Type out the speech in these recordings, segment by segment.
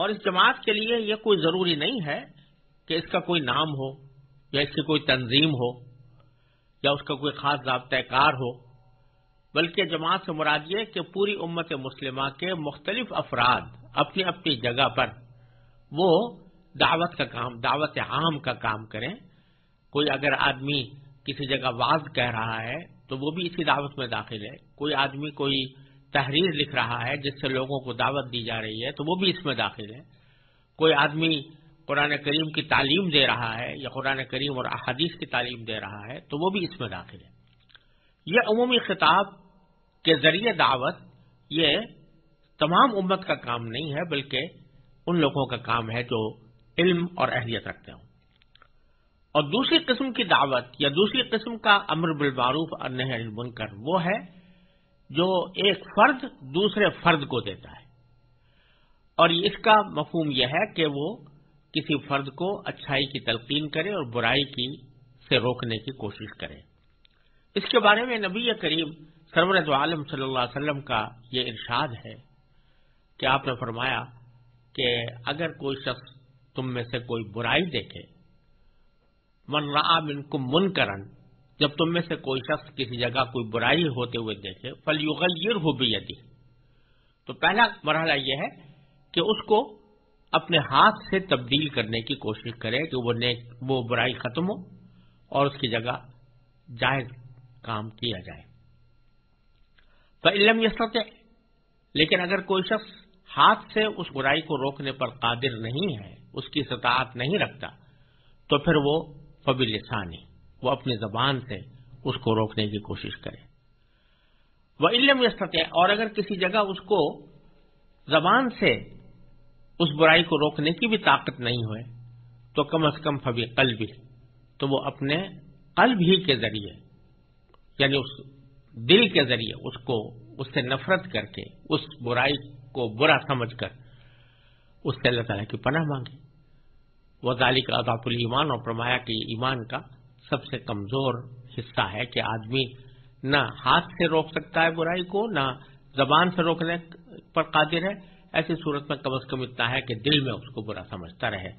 اور اس جماعت کے لیے یہ کوئی ضروری نہیں ہے کہ اس کا کوئی نام ہو یا اس کی کوئی تنظیم ہو یا اس کا کوئی خاص ضابطۂ کار ہو، بلکہ جماعت سے مراد یہ کہ پوری امت مسلمہ کے مختلف افراد اپنی اپنی جگہ پر وہ دعوت کا کام، دعوت عام کا کام کریں۔ کوئی اگر آدمی کسی جگہ واز کہہ رہا ہے تو وہ بھی اسی دعوت میں داخل ہے۔ کوئی آدمی کوئی تحریر لکھ رہا ہے جس سے لوگوں کو دعوت دی جا رہی ہے، تو وہ بھی اس میں داخل ہے کوئی آدمی قرآن کریم کی تعلیم دے رہا ہے یا قرآن کریم اور احادیث کی تعلیم دے رہا ہے، تو وہ بھی اس میں داخل ہے یہ عمومی خطاب کے ذریعے دعوت، یہ تمام امت کا کام نہیں ہے، بلکہ ان لوگوں کا کام ہے جو علم اور اہلیت رکھتے ہوں۔ اور دوسری قسم کی دعوت یا دوسری قسم کا امر بالمعروف اور نہیں منکر وہ ہے جو ایک فرد دوسرے فرد کو دیتا ہے۔ اور اس کا مفہوم یہ ہے کہ وہ کسی فرد کو اچھائی کی تلقین کرے اور برائی کی سے روکنے کی کوشش کرے۔ اس کے بارے میں نبی کریم سرورت عالم صلی اللہ علیہ وسلم کا یہ ارشاد ہے کہ آپ نے فرمایا کہ اگر کوئی شخص تم میں سے کوئی برائی دیکھے، من را منکم منکرن جب تم میں سے کوئی شخص کسی جگہ کوئی برائی ہوتے ہوئے دیکھے فل یغیر ہو بھی تو پہلا مرحلہ یہ ہے کہ اس کو اپنے ہاتھ سے تبدیل کرنے کی کوشش کرے کہ وہ نیک، وہ برائی ختم ہو اور اس کی جگہ جائز کام کیا جائے۔ علم یہ سطح لیکن اگر کوئی شخص ہاتھ سے اس برائی کو روکنے پر قادر نہیں ہے، اس کی سطاعت نہیں رکھتا، تو پھر وہ فبل لسانی وہ اپنی زبان سے اس کو روکنے کی کوشش کرے۔ وہ علم یہ اور اگر کسی جگہ اس کو زبان سے اس برائی کو روکنے کی بھی طاقت نہیں ہوئے، تو کم از کم فبی قلب، تو وہ اپنے قلب ہی کے ذریعے یعنی اس دل کے ذریعے اس کو، اس سے نفرت کر کے، اس برائی کو برا سمجھ کر، اس سے اللہ تعالیٰ کی پناہ مانگی وہ ذالک اضاف المان اور فرمایا کہ ایمان کا سب سے کمزور حصہ ہے کہ آدمی نہ ہاتھ سے روک سکتا ہے برائی کو، نہ زبان سے روکنے پر قادر ہے۔ ایسی صورت میں کم از کم اتنا ہے کہ دل میں اس کو برا سمجھتا رہے۔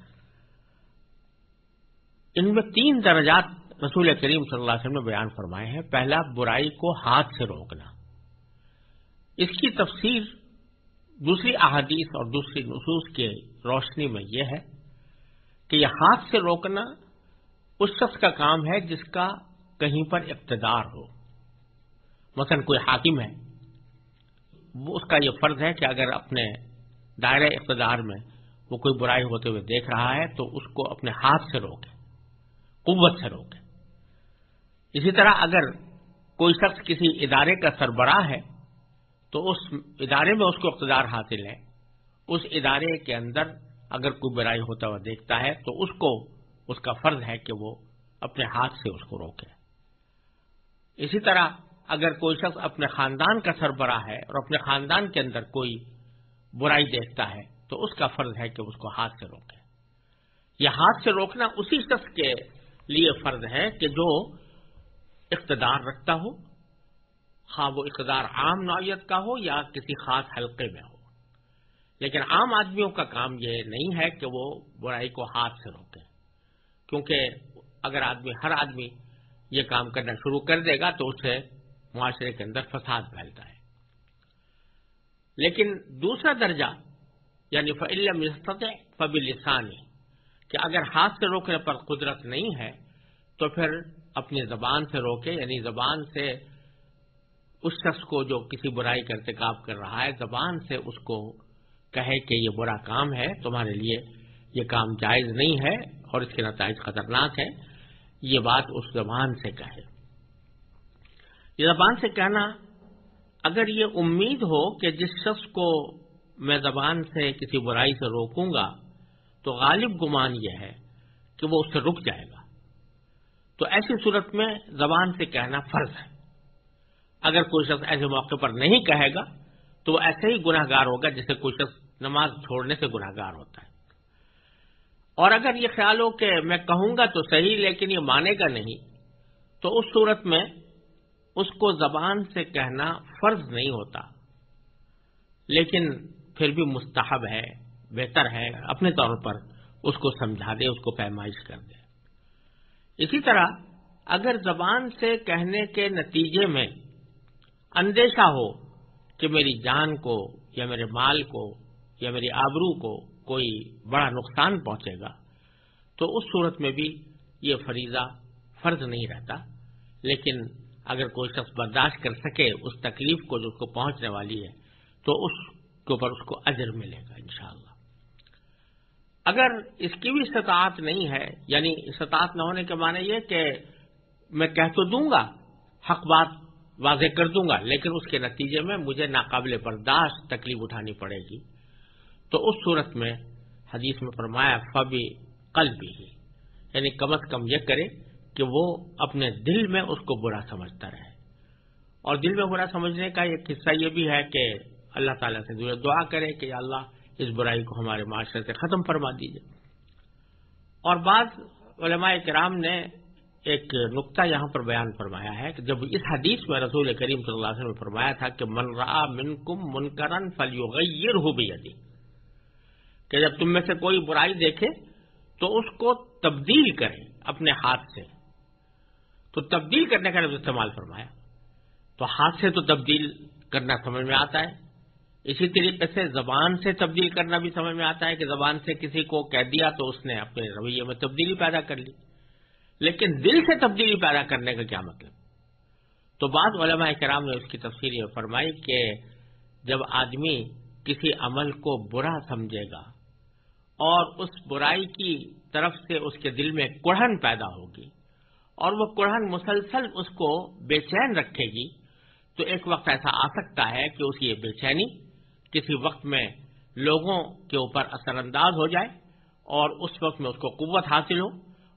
ان میں تین درجات رسول کریم صلی اللہ علیہ وسلم نے بیان فرمائے ہیں۔ پہلا، برائی کو ہاتھ سے روکنا۔ اس کی تفسیر دوسری احادیث اور دوسری نصوص کے روشنی میں یہ ہے کہ یہ ہاتھ سے روکنا اس شخص کا کام ہے جس کا کہیں پر اقتدار ہو۔ مثلا کوئی حاکم ہے، وہ اس کا یہ فرض ہے کہ اگر اپنے دائرہ اقتدار میں وہ کوئی برائی ہوتے ہوئے دیکھ رہا ہے تو اس کو اپنے ہاتھ سے روکے، قوت سے روکے۔ اسی طرح اگر کوئی شخص کسی ادارے کا سربراہ ہے تو اس ادارے میں اس کو اقتدار حاصل ہے۔ اس ادارے کے اندر اگر کوئی برائی ہوتا ہوا دیکھتا ہے تو اس کو اس کا فرض ہے کہ وہ اپنے ہاتھ سے اس کو روکے۔ اسی طرح اگر کوئی شخص اپنے خاندان کا سربراہ ہے اور اپنے خاندان کے اندر کوئی برائی دیکھتا ہے، تو اس کا فرض ہے کہ اس کو ہاتھ سے روکے۔ یہ ہاتھ سے روکنا اسی شخص کے لیے فرض ہے کہ جو اقتدار رکھتا ہو ہاں وہ اقتدار عام نوعیت کا ہو یا کسی خاص حلقے میں ہو۔ لیکن عام آدمیوں کا کام یہ نہیں ہے کہ وہ برائی کو ہاتھ سے روکے۔ کیونکہ اگر آدمی، ہر آدمی یہ کام کرنا شروع کر دے گا تو اسے معاشرے کے اندر فساد پھیلتا ہے۔ لیکن دوسرا درجہ یعنی فعلم فبل لسانی کہ اگر ہاتھ سے روکنے پر قدرت نہیں ہے، تو پھر اپنی زبان سے روکے یعنی زبان سے اس شخص کو جو کسی برائی کا ارتکاب کر رہا ہے، زبان سے اس کو کہے کہ یہ برا کام ہے، تمہارے لیے یہ کام جائز نہیں ہے اور اس کے نتائج خطرناک ہیں۔ یہ بات اس زبان سے کہے۔ یہ زبان سے کہنا، اگر یہ امید ہو کہ جس شخص کو میں زبان سے کسی برائی سے روکوں گا، تو غالب گمان یہ ہے کہ وہ اس سے رک جائے گا۔ تو ایسی صورت میں زبان سے کہنا فرض ہے۔ اگر کوئی شخص ایسے موقع پر نہیں کہے گا، تو وہ ایسے ہی گناہ گار ہوگا جسے کوئی شخص نماز چھوڑنے سے گناہ گار ہوتا ہے۔ اور اگر یہ خیال ہو کہ میں کہوں گا تو صحیح لیکن یہ مانے گا نہیں، تو اس صورت میں اس کو زبان سے کہنا فرض نہیں ہوتا۔ لیکن پھر بھی مستحب ہے، بہتر ہے اپنے طور پر اس کو سمجھا دے، اس کو پیمائش کر دے۔ اسی طرح اگر زبان سے کہنے کے نتیجے میں اندیشہ ہو کہ میری جان کو یا میرے مال کو یا میری آبرو کو کوئی بڑا نقصان پہنچے گا، تو اس صورت میں بھی یہ فریضہ فرض نہیں رہتا۔ لیکن اگر کوئی شخص برداشت کر سکے اس تکلیف کو جو اس کو پہنچنے والی ہے، تو اس کے اوپر اس کو اجر ملے گا انشاءاللہ۔ اگر اس کی بھی استطاعت نہیں ہے یعنی استطاعت نہ ہونے کے معنی یہ کہ میں کہہ تو دوں گا، حق بات واضح کر دوں گا، لیکن اس کے نتیجے میں مجھے ناقابل برداشت تکلیف اٹھانی پڑے گی۔ تو اس صورت میں حدیث میں فرمایا، فبی قلب بھی یعنی کم از کم یہ کرے کہ وہ اپنے دل میں اس کو برا سمجھتا رہے۔ اور دل میں برا سمجھنے کا ایک حصہ یہ بھی ہے کہ اللہ تعالیٰ سے دعا کرے کہ اللہ اس برائی کو ہمارے معاشرے سے ختم فرما دیجیے اور بعض علماء کرام نے ایک نقطہ یہاں پر بیان فرمایا ہے کہ جب اس حدیث میں رسول کریم صلی اللہ علیہ وسلم نے فرمایا تھا کہ من را من کم من کرن فلیغیر ہو بھی کہ جب تم میں سے کوئی برائی دیکھے تو اس کو تبدیل کرے اپنے ہاتھ سے۔ تو تبدیل کرنے کا لفظ استعمال فرمایا، تو ہاتھ سے تو تبدیل کرنا سمجھ میں آتا ہے۔ اسی طریقے سے زبان سے تبدیل کرنا بھی سمجھ میں آتا ہے کہ زبان سے کسی کو کہہ دیا تو اس نے اپنے رویے میں تبدیلی پیدا کر لی۔ لیکن دل سے تبدیلی پیدا کرنے کا کیا مطلب؟ تو بعض علماء کرام نے اس کی تفصیل یہ فرمائی کہ جب آدمی کسی عمل کو برا سمجھے گا اور اس برائی کی طرف سے اس کے دل میں کڑھن پیدا ہوگی اور وہ قرآن مسلسل اس کو بے چین رکھے گی، تو ایک وقت ایسا آ سکتا ہے کہ اس کی یہ بے چینی کسی وقت میں لوگوں کے اوپر اثر انداز ہو جائے اور اس وقت میں اس کو قوت حاصل ہو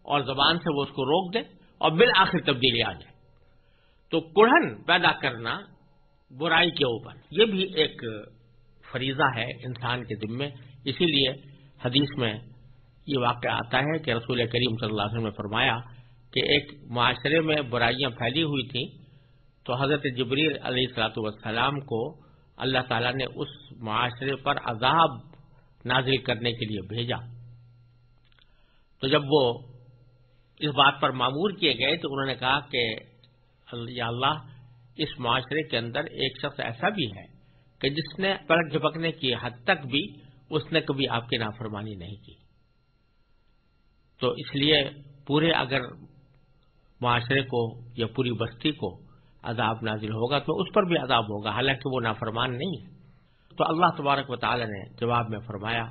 اور زبان سے وہ اس کو روک دے اور بالآخر تبدیلی آ جائے۔ تو کڑھن پیدا کرنا برائی کے اوپر، یہ بھی ایک فریضہ ہے انسان کے ذمے اسی لیے حدیث میں یہ واقعہ آتا ہے کہ رسول کریم صلی اللہ علیہ وسلم نے فرمایا کہ ایک معاشرے میں برائیاں پھیلی ہوئی تھیں تو حضرت جبریل علیہ السلاۃ والسلام کو اللہ تعالیٰ نے اس معاشرے پر عذاب نازل کرنے کے لیے بھیجا۔ تو جب وہ اس بات پر معمور کیے گئے تو انہوں نے کہا کہ یا اللہ، اس معاشرے کے اندر ایک شخص ایسا بھی ہے کہ جس نے پلک جھپکنے کی حد تک بھی اس نے کبھی آپ کی نافرمانی نہیں کی۔ تو اس لیے پورے اگر معاشرے کو یا پوری بستی کو عذاب نازل ہوگا تو اس پر بھی عذاب ہوگا، حالانکہ وہ نافرمان نہیں۔ ہے تو اللہ تبارک و تعالی نے جواب میں فرمایا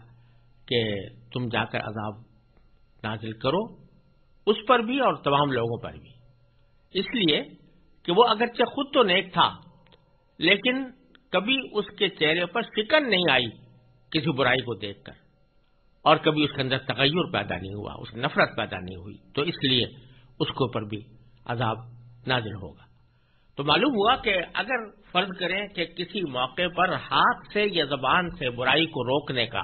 کہ تم جا کر عذاب نازل کرو، اس پر بھی اور تمام لوگوں پر بھی۔ اس لیے کہ وہ اگرچہ خود تو نیک تھا، لیکن کبھی اس کے چہرے پر فکر نہیں آئی۔ کسی برائی کو دیکھ کر۔ اور کبھی اس کے اندر تغیر پیدا نہیں ہوا، اس نفرت پیدا نہیں ہوئی، تو اس لیے اس کے اوپر بھی عذاب نازل ہوگا۔ تو معلوم ہوا کہ اگر فرض کریں کہ کسی موقع پر ہاتھ سے یا زبان سے برائی کو روکنے کا،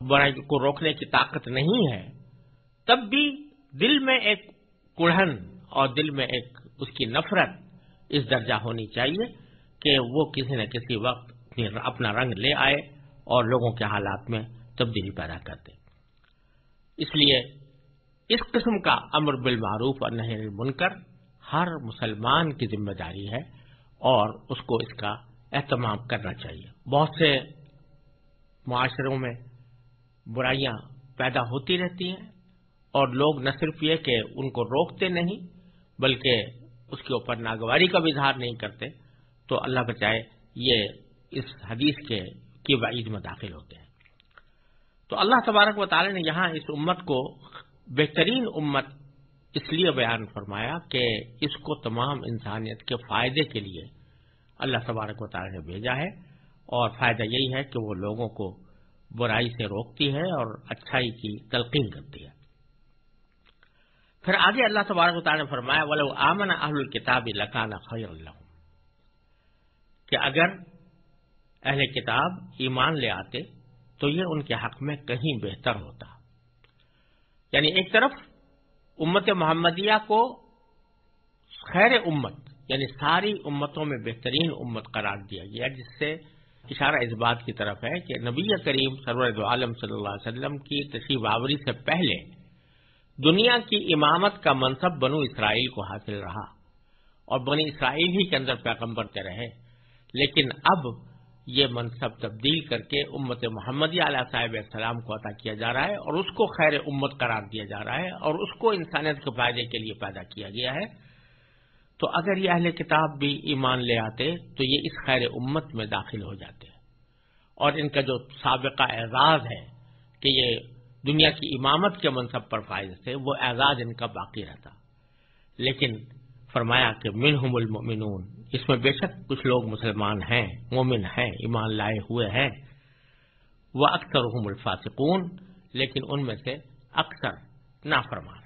برائی کو روکنے کی طاقت نہیں ہے، تب بھی دل میں ایک کڑھن اور دل میں ایک اس کی نفرت اس درجہ ہونی چاہیے کہ وہ کسی نہ کسی وقت اپنا رنگ لے آئے۔ اور لوگوں کے حالات میں تبدیلی پیدا کر دے اس لیے اس قسم کا امر بالمعروف اور نہیں منکر ہر مسلمان کی ذمہ داری ہے اور اس کو اس کا اہتمام کرنا چاہیے۔ بہت سے معاشروں میں برائیاں پیدا ہوتی رہتی ہیں اور لوگ نہ صرف یہ کہ ان کو روکتے نہیں بلکہ اس کے اوپر ناگواری کا بھی اظہار نہیں کرتے۔ تو اللہ بچائے یہ اس حدیث کے کی وعید میں داخل ہوتے ہیں۔ تو اللہ تبارک و تعالی نے یہاں اس امت کو بہترین امت اس لیے بیان فرمایا کہ اس کو تمام انسانیت کے فائدے کے لیے اللہ تبارک و تعالی نے بھیجا ہے اور فائدہ یہی ہے کہ وہ لوگوں کو برائی سے روکتی ہے اور اچھائی کی تلقین کرتی ہے۔ پھر آگے اللہ تبارک و تعالی نے فرمایا، ولو آمن اہل الکتاب لکان خیر اللہ کہ اگر اہل کتاب ایمان لے آتے تو یہ ان کے حق میں کہیں بہتر ہوتا۔ یعنی ایک طرف امت محمدیہ کو خیر امت یعنی ساری امتوں میں بہترین امت قرار دیا گیا، جس سے اشارہ اس بات کی طرف ہے کہ نبی کریم سرور عالم صلی اللہ علیہ وسلم کی تشریف آوری سے پہلے دنیا کی امامت کا منصب بنو اسرائیل کو حاصل رہا اور بنی اسرائیل ہی کے اندر پیغمبر کے رہے۔ لیکن اب یہ منصب تبدیل کر کے امت محمدی علیہ صاحب السلام کو عطا کیا جا رہا ہے اور اس کو خیر امت قرار دیا جا رہا ہے اور اس کو انسانیت کے فائدے کے لیے پیدا کیا گیا ہے۔ تو اگر یہ اہل کتاب بھی ایمان لے آتے تو یہ اس خیر امت میں داخل ہو جاتے۔ اور ان کا جو سابقہ اعزاز ہے کہ یہ دنیا کی امامت کے منصب پر فائز تھے، وہ اعزاز ان کا باقی رہتا۔ لیکن فرمایا کہ منہم المؤمنون اس میں بے شک کچھ لوگ مسلمان ہیں، مومن ہیں، ایمان لائے ہوئے ہیں۔ وہ اکثر الفاسقون، لیکن ان میں سے اکثر نافرمان۔